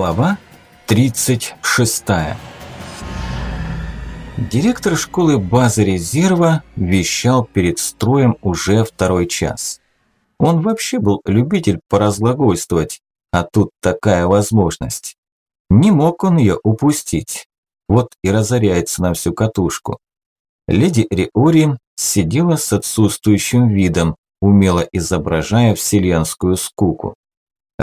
Глава 36 Директор школы базы резерва вещал перед строем уже второй час. Он вообще был любитель поразглагольствовать, а тут такая возможность. Не мог он ее упустить. Вот и разоряется на всю катушку. Леди Риори сидела с отсутствующим видом, умело изображая вселенскую скуку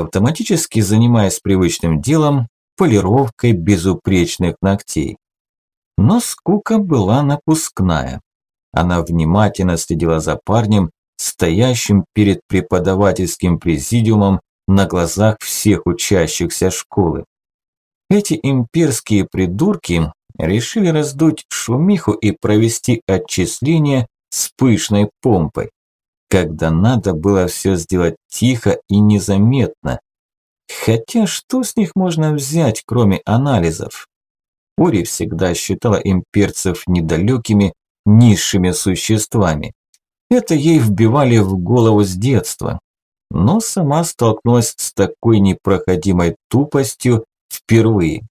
автоматически занимаясь привычным делом – полировкой безупречных ногтей. Но скука была напускная. Она внимательно следила за парнем, стоящим перед преподавательским президиумом на глазах всех учащихся школы. Эти имперские придурки решили раздуть шумиху и провести отчисление с пышной помпой когда надо было все сделать тихо и незаметно. Хотя что с них можно взять, кроме анализов? Ори всегда считала имперцев недалекими, низшими существами. Это ей вбивали в голову с детства. Но сама столкнулась с такой непроходимой тупостью впервые.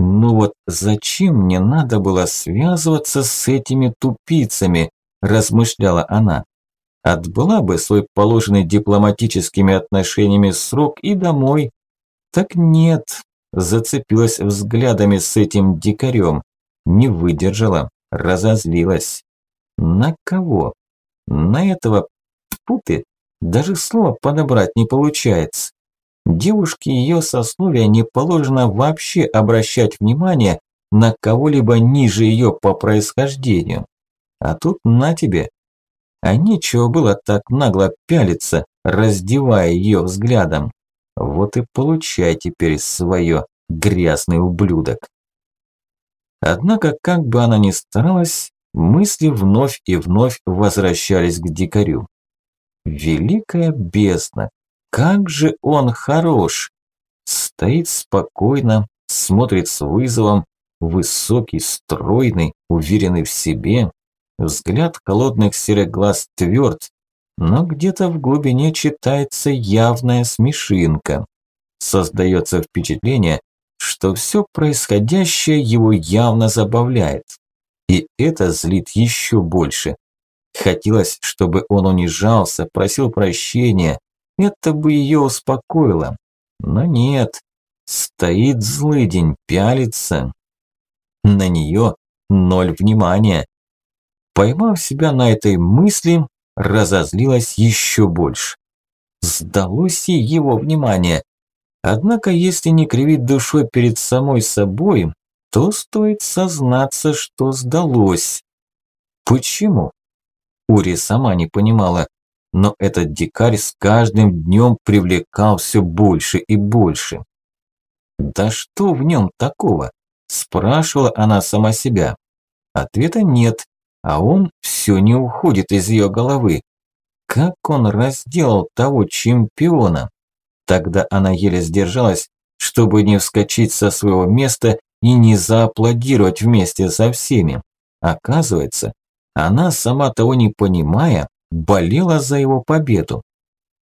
Ну вот зачем мне надо было связываться с этими тупицами, размышляла она. Отбыла бы свой положенный дипломатическими отношениями срок и домой. Так нет, зацепилась взглядами с этим дикарем, не выдержала, разозлилась. На кого? На этого путы даже слова подобрать не получается. Девушке ее сословия не положено вообще обращать внимание на кого-либо ниже ее по происхождению. А тут на тебе, а нечего было так нагло пялиться, раздевая ее взглядом. Вот и получай теперь свое, грязный ублюдок. Однако, как бы она ни старалась, мысли вновь и вновь возвращались к дикарю. Великая бездна, как же он хорош! Стоит спокойно, смотрит с вызовом, высокий, стройный, уверенный в себе, Взгляд холодных серых глаз тверд, но где-то в глубине читается явная смешинка. Создается впечатление, что все происходящее его явно забавляет. И это злит еще больше. Хотелось, чтобы он унижался, просил прощения. Это бы ее успокоило. Но нет. Стоит злый день, пялится. На нее ноль внимания. Поймав себя на этой мысли, разозлилась еще больше. Сдалось ей его внимание. Однако, если не кривить душой перед самой собой, то стоит сознаться, что сдалось. Почему? Ури сама не понимала, но этот дикарь с каждым днем привлекал все больше и больше. «Да что в нем такого?» – спрашивала она сама себя. Ответа нет, а он все не уходит из ее головы. Как он разделал того чемпиона? Тогда она еле сдержалась, чтобы не вскочить со своего места и не зааплодировать вместе со всеми. Оказывается, она, сама того не понимая, болела за его победу.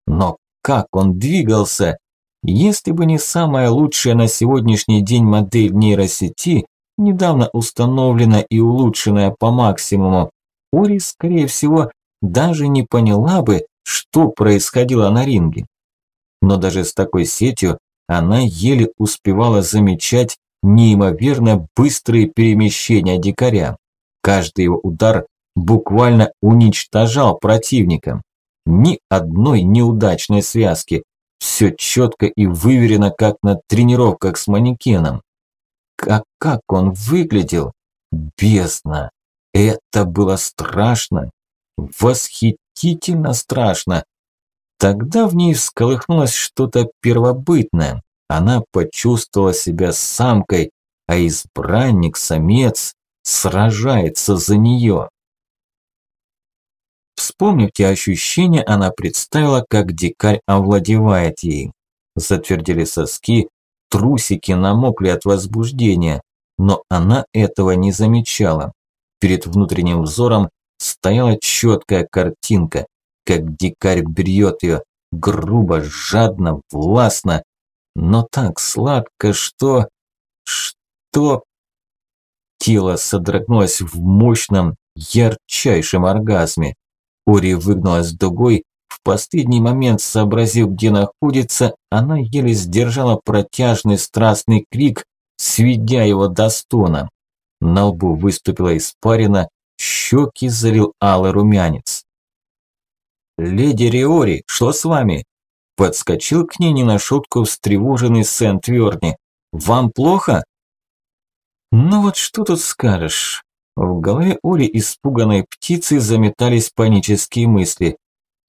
Но как он двигался! Если бы не самая лучшая на сегодняшний день модель нейросети, недавно установленная и улучшенная по максимуму, Ори, скорее всего, даже не поняла бы, что происходило на ринге. Но даже с такой сетью она еле успевала замечать неимоверно быстрые перемещения дикаря. Каждый его удар буквально уничтожал противника. Ни одной неудачной связки. Все четко и выверено, как на тренировках с манекеном. А как он выглядел? Бездна! Это было страшно! Восхитительно страшно! Тогда в ней всколыхнулось что-то первобытное. Она почувствовала себя самкой, а избранник, самец, сражается за нее. Вспомнив те ощущения, она представила, как дикарь овладевает ей. Затвердили соски, Трусики намокли от возбуждения, но она этого не замечала. Перед внутренним взором стояла четкая картинка, как дикарь бьет ее грубо, жадно, властно. но так сладко, что... что... Тело содрогнулось в мощном, ярчайшем оргазме. Ори выгнулась дугой, в последний момент сообразив, где находится, она еле сдержала протяжный страстный крик, сведя его до стона. На лбу выступила испарина, щеки залил алый румянец. «Леди Риори, что с вами?» Подскочил к ней не на шутку встревоженный Сент-Верни. «Вам плохо?» Ну вот что тут скажешь. В голове Оли испуганной птицы заметались панические мысли.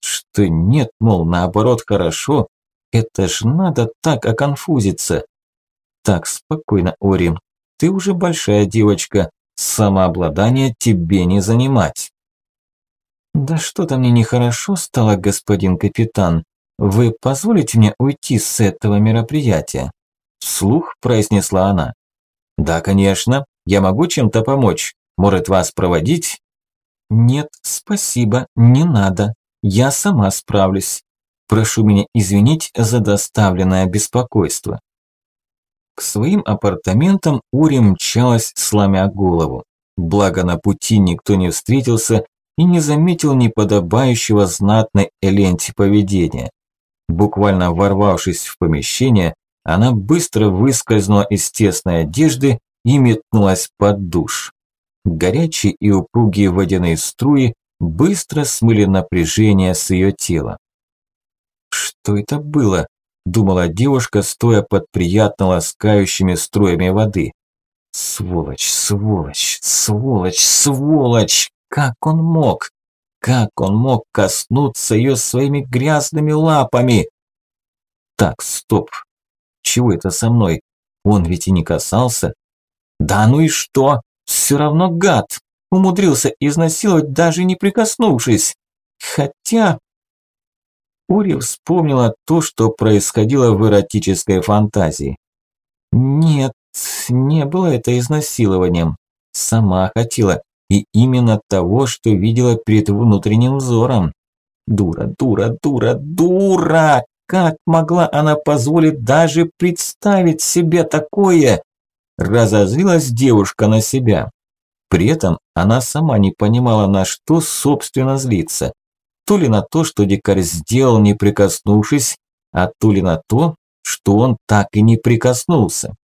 Что нет, мол, наоборот, хорошо. Это ж надо так оконфузиться. Так, спокойно, Ори. Ты уже большая девочка. Самообладание тебе не занимать. Да что-то мне нехорошо стало, господин капитан. Вы позволите мне уйти с этого мероприятия? Вслух произнесла она. Да, конечно. Я могу чем-то помочь. Может, вас проводить? Нет, спасибо, не надо. Я сама справлюсь. Прошу меня извинить за доставленное беспокойство. К своим апартаментам Ури мчалась, сломя голову. Благо на пути никто не встретился и не заметил неподобающего знатной Эленти поведения. Буквально ворвавшись в помещение, она быстро выскользнула из тесной одежды и метнулась под душ. Горячие и упругие водяные струи быстро смыли напряжение с ее тела. «Что это было?» – думала девушка, стоя под приятно ласкающими струями воды. «Сволочь, сволочь, сволочь, сволочь! Как он мог? Как он мог коснуться ее своими грязными лапами?» «Так, стоп, чего это со мной? Он ведь и не касался. Да ну и что? Все равно гад. Умудрился изнасиловать, даже не прикоснувшись. Хотя... Ури вспомнила то, что происходило в эротической фантазии. Нет, не было это изнасилованием. Сама хотела, и именно того, что видела перед внутренним взором. Дура, дура, дура, дура! Как могла она позволить даже представить себе такое? Разозлилась девушка на себя. При этом она сама не понимала, на что собственно злиться. То ли на то, что дикарь сделал, не прикоснувшись, а то ли на то, что он так и не прикоснулся.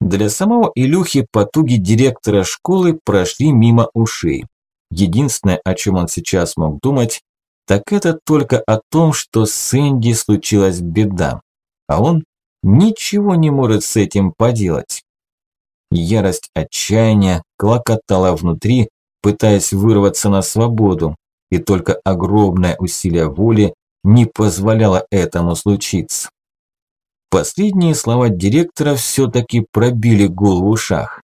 Для самого Илюхи потуги директора школы прошли мимо ушей. Единственное, о чем он сейчас мог думать, так это только о том, что с Энди случилась беда, а он ничего не может с этим поделать. Ярость отчаяния клокотала внутри, пытаясь вырваться на свободу, и только огромное усилие воли не позволяло этому случиться. Последние слова директора все-таки пробили гул в ушах.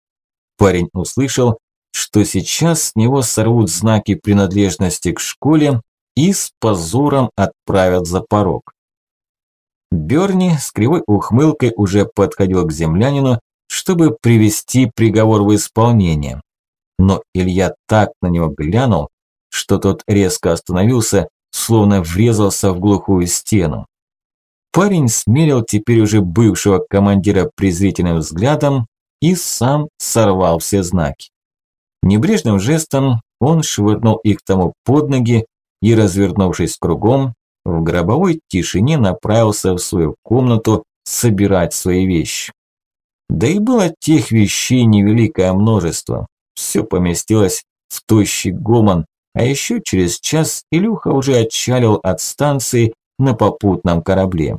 Парень услышал, что сейчас с него сорвут знаки принадлежности к школе и с позором отправят за порог. Берни с кривой ухмылкой уже подходил к землянину, чтобы привести приговор в исполнение. Но Илья так на него глянул, что тот резко остановился, словно врезался в глухую стену. Парень смерил теперь уже бывшего командира презрительным взглядом и сам сорвал все знаки. Небрежным жестом он швырнул их тому под ноги, и, развернувшись кругом, в гробовой тишине направился в свою комнату собирать свои вещи. Да и было тех вещей невеликое множество. Все поместилось в тощий гомон, а еще через час Илюха уже отчалил от станции на попутном корабле.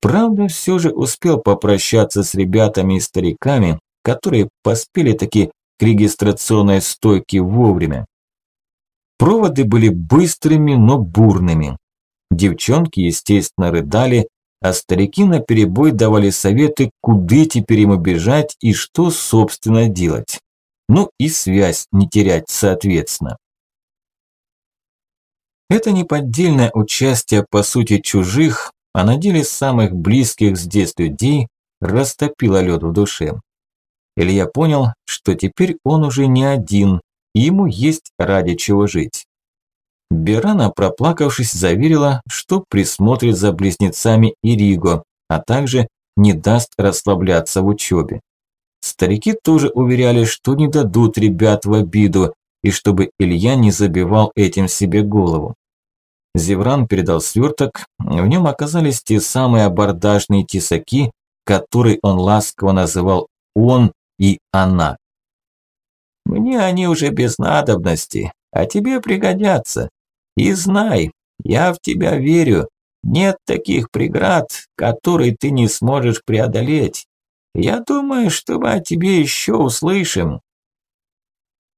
Правда, все же успел попрощаться с ребятами и стариками, которые поспели таки к регистрационной стойке вовремя. Проводы были быстрыми, но бурными. Девчонки, естественно, рыдали, а старики наперебой давали советы, куда теперь ему бежать и что, собственно, делать. Ну и связь не терять, соответственно. Это неподдельное участие, по сути, чужих, а на деле самых близких здесь людей, растопило лед в душе. Илья понял, что теперь он уже не один, ему есть ради чего жить. Берана, проплакавшись, заверила, что присмотрит за близнецами Ириго, а также не даст расслабляться в учебе. Старики тоже уверяли, что не дадут ребят в обиду, и чтобы Илья не забивал этим себе голову. Зевран передал сверток, в нем оказались те самые абордажные тесаки, которые он ласково называл «он» и «она». «Мне они уже без надобности, а тебе пригодятся. И знай, я в тебя верю, нет таких преград, которые ты не сможешь преодолеть. Я думаю, что мы о тебе еще услышим».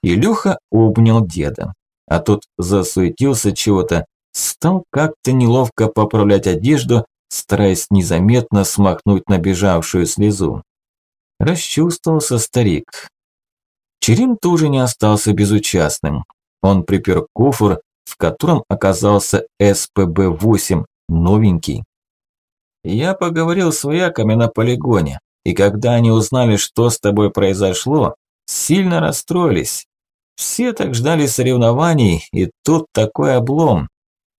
Илюха обнял деда, а тот засуетился чего-то, стал как-то неловко поправлять одежду, стараясь незаметно смахнуть набежавшую слезу. Расчувствовался старик. Черим тоже не остался безучастным. Он припер кофр, в котором оказался СПБ-8, новенький. Я поговорил с вояками на полигоне, и когда они узнали, что с тобой произошло, сильно расстроились. Все так ждали соревнований, и тут такой облом.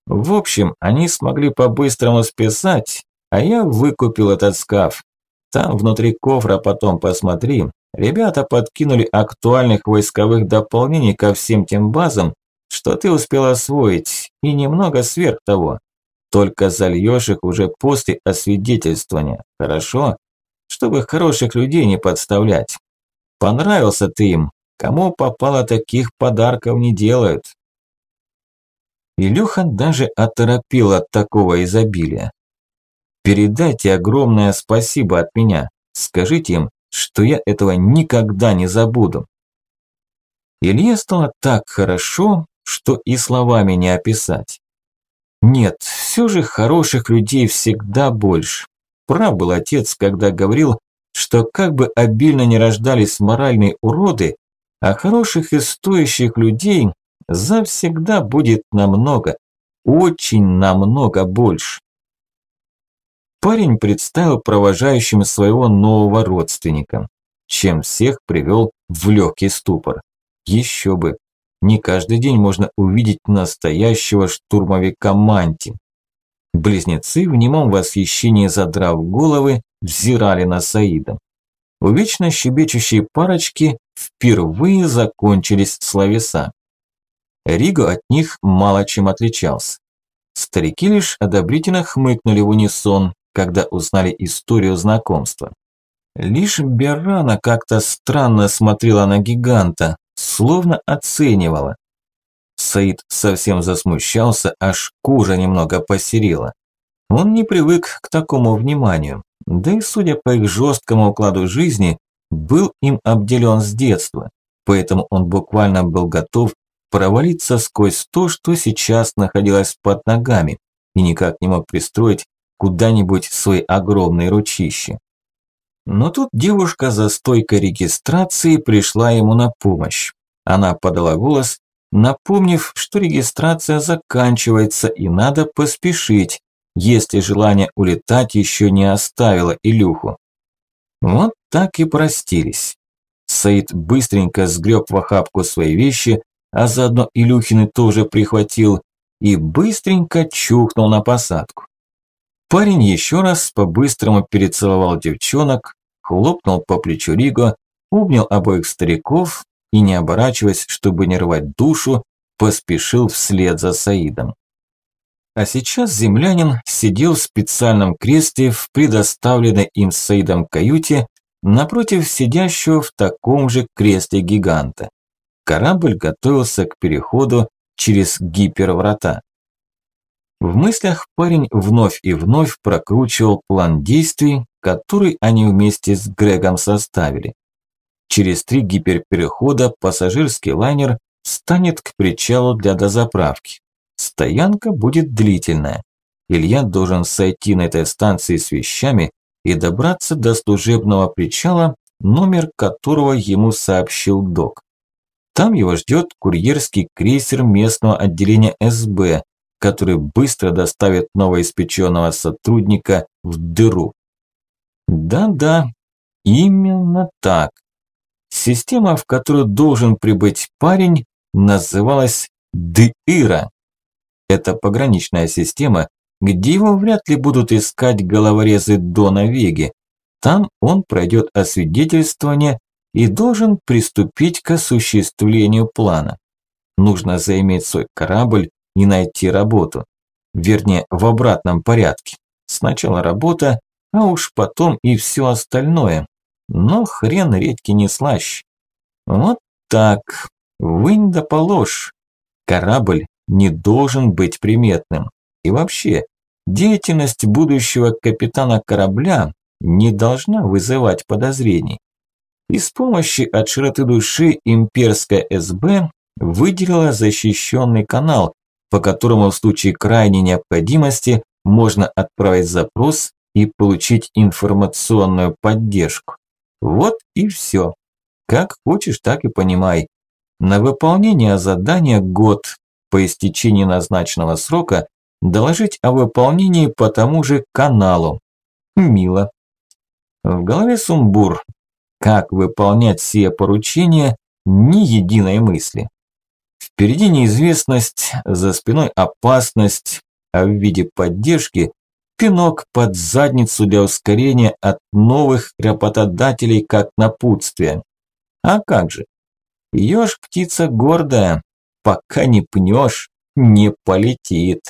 В общем, они смогли по-быстрому списать, а я выкупил этот скаф. Там внутри кофра потом посмотри. Ребята подкинули актуальных войсковых дополнений ко всем тем базам, что ты успел освоить, и немного сверх того. Только зальешь их уже после освидетельствования, хорошо? Чтобы хороших людей не подставлять. Понравился ты им, кому попало таких подарков не делают. Илюха даже оторопил от такого изобилия. Передайте огромное спасибо от меня. Скажите им, что я этого никогда не забуду. Илье стало так хорошо, что и словами не описать. Нет, все же хороших людей всегда больше. Прав был отец, когда говорил, что как бы обильно не рождались моральные уроды, а хороших и стоящих людей завсегда будет намного, очень намного больше. Парень представил провожающим своего нового родственника, чем всех привел в легкий ступор. Еще бы, не каждый день можно увидеть настоящего штурмовика Манти. Близнецы в немом восхищении задрав головы, взирали на Саида. У вечно щебечущей парочки впервые закончились словеса. Риго от них мало чем отличался. Старики лишь одобрительно хмыкнули в унисон, когда узнали историю знакомства. Лишь Беррана как-то странно смотрела на гиганта, словно оценивала. Саид совсем засмущался, аж кожа немного посерела. Он не привык к такому вниманию, да и судя по их жесткому укладу жизни, был им обделен с детства, поэтому он буквально был готов провалиться сквозь то, что сейчас находилось под ногами, и никак не мог пристроить куда-нибудь свои огромные ручища. Но тут девушка за стойкой регистрации пришла ему на помощь. Она подала голос, напомнив, что регистрация заканчивается и надо поспешить, если желание улетать еще не оставило Илюху. Вот так и простились. Саид быстренько сгреб в охапку свои вещи, а заодно Илюхины тоже прихватил, и быстренько чухнул на посадку. Парень еще раз по-быстрому перецеловал девчонок, хлопнул по плечу Риго, обнял обоих стариков и, не оборачиваясь, чтобы не рвать душу, поспешил вслед за Саидом. А сейчас землянин сидел в специальном кресле в предоставленной им Саидом каюте напротив сидящего в таком же кресле гиганта. Корабль готовился к переходу через гиперврата. В мыслях парень вновь и вновь прокручивал план действий, который они вместе с Грегом составили. Через три гиперперехода пассажирский лайнер станет к причалу для дозаправки. Стоянка будет длительная. Илья должен сойти на этой станции с вещами и добраться до служебного причала, номер которого ему сообщил док. Там его ждет курьерский крейсер местного отделения СБ, который быстро доставит новоиспеченного сотрудника в дыру. Да-да, именно так. Система, в которую должен прибыть парень, называлась Дыира. Это пограничная система, где его вряд ли будут искать головорезы Дона Веги. Там он пройдет освидетельствование и должен приступить к осуществлению плана. Нужно заиметь свой корабль и найти работу. Вернее, в обратном порядке. Сначала работа, а уж потом и все остальное. Но хрен редьки не слащ. Вот так. Вынь да положь. Корабль не должен быть приметным. И вообще, деятельность будущего капитана корабля не должна вызывать подозрений. И с помощью от широты души имперская СБ выделила защищенный канал, по которому в случае крайней необходимости можно отправить запрос и получить информационную поддержку. Вот и все. Как хочешь, так и понимай. На выполнение задания год. По истечении назначенного срока доложить о выполнении по тому же каналу. Мило. В голове сумбур. Как выполнять все поручения, ни единой мысли. Впереди неизвестность, за спиной опасность, а в виде поддержки пинок под задницу для ускорения от новых работодателей как напутствие. А как же? Ешь птица гордая, пока не пнешь, не полетит.